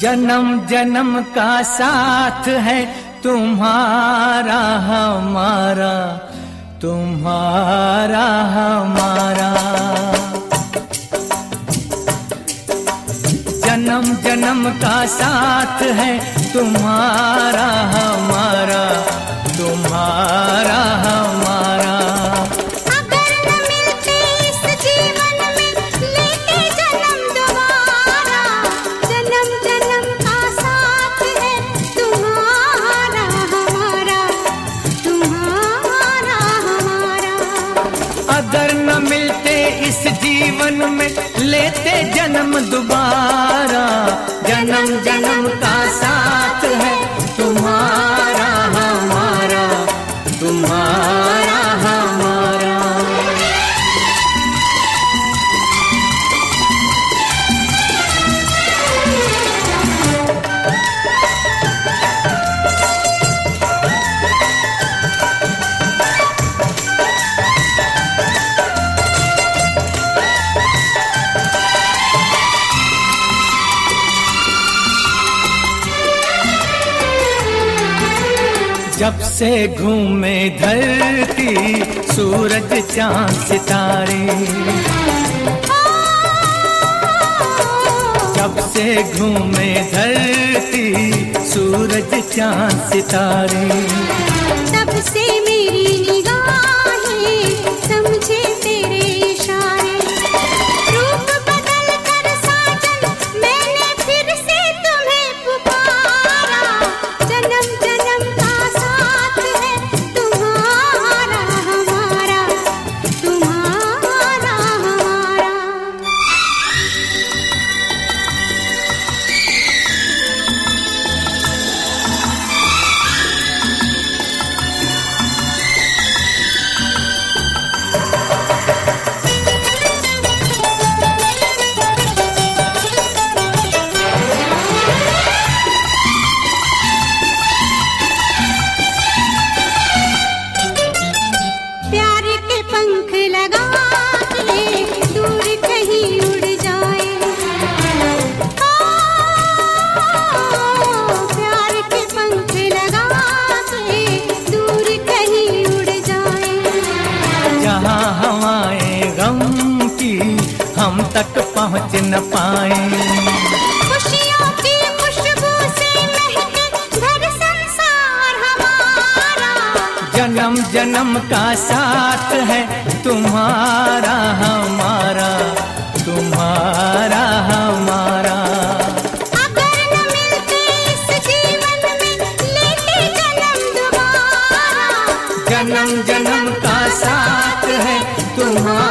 जन्म जन्म का साथ है तुम्हारा हमारा तुम्हारा हमारा। जन्म जन्म का साथ है तुम्हारा हमारा। अगर न मिलते इस जीवन में लेते जन्म दोबारा। जन्म जन्म का जब से घूमे धरती, सूरज, चाँद, सितारे। जब से घूमे धरती, सूरज, चाँद, सितारे। तब से पहुँच न पाए। खुशियों की खुशबू से महके घर संसार हमारा। जन्म जन्म का साथ है तुम्हारा हमारा तुम्हारा हमारा। अगर न मिलते इस जीवन में लेते जन्म दोबारा। जन्म जन्म का साथ है तुम्हारा।